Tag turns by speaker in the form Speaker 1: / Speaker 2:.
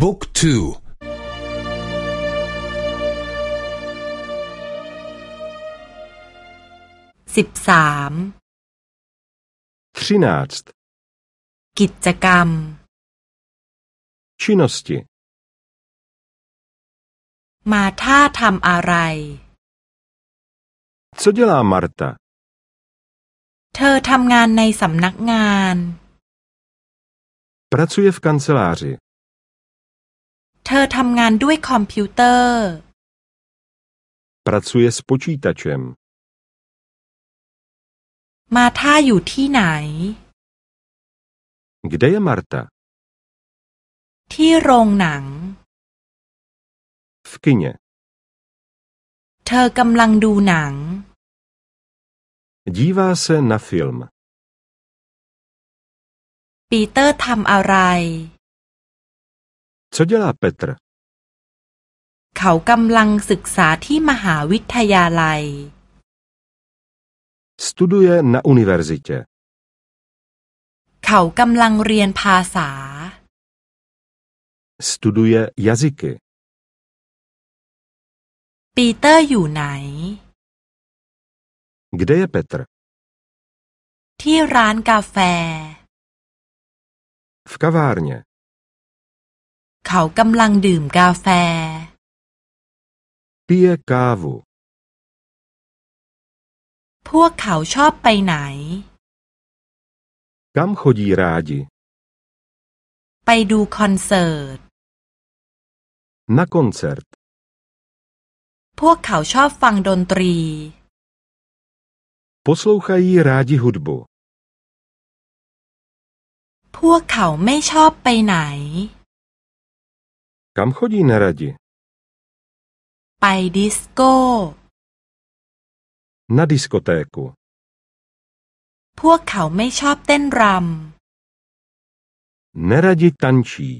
Speaker 1: บุ๊กทู
Speaker 2: สิบสามกิจกรรม
Speaker 3: činnosti
Speaker 2: มาท่าทำอะไร
Speaker 3: Co dělá Marta?
Speaker 2: เธอทำงานในสำนักงาน
Speaker 3: Pracuje v kanceláři.
Speaker 2: เธอทำงานด้วยคอมพิวเตอร์
Speaker 3: Pracuje s počítačem.
Speaker 2: มาท่าอยู่ที่ไหน
Speaker 3: Kde je Marta?
Speaker 2: ที่โรงหนัง
Speaker 3: V kině.
Speaker 2: เธอกำลังดูหนัง
Speaker 3: Dívá se na film.
Speaker 2: ปีเตอร์ทำอะไร
Speaker 3: Co dělá Petr?
Speaker 2: เขากำลังศึกษาที่มหาวิทยาลัย
Speaker 3: Studuje na univerzitě.
Speaker 2: เขากำลังเรียนภาษา
Speaker 3: Studuje jazyky.
Speaker 2: ปีเตอร์อยู่ไหน
Speaker 3: Kde je Petr?
Speaker 2: ที่ร้านกาแฟ
Speaker 3: V kavárně.
Speaker 2: เขากำลังดื่มกาแฟ
Speaker 3: Pije kávu.
Speaker 2: พวกเขาชอบไปไหน
Speaker 3: Kam chodí rádi?
Speaker 2: ไปดูคอนเสิร์ต
Speaker 3: Na koncert.
Speaker 2: พวกเขาชอบฟังดนตรี
Speaker 3: Poslouchají rádi hudbu.
Speaker 2: พวกเขาไม่ชอบไปไหน
Speaker 3: Kam chodí neradi?
Speaker 2: ไปดิสโก้
Speaker 3: Na diskotéku.
Speaker 2: พวกเขาไม่ชอบเต้นรำ
Speaker 3: Neradi tančí.